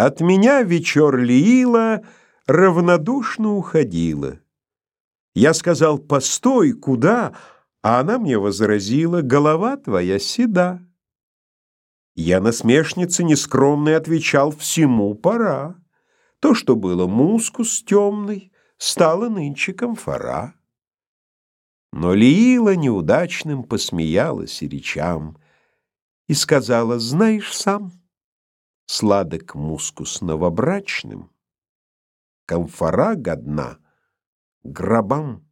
От меня вечер Лиила равнодушно уходила. Я сказал: "Постой, куда?" А она мне возразила: "Голова твоя седа". Я насмешнице нескромной отвечал: "Всему пора. То, что было мускус темный, стало нынче камфора". Но Лиила неудачным посмеялась речам и сказала: "Знаешь сам, сладок мускус новобрачным, камфора годна гробам".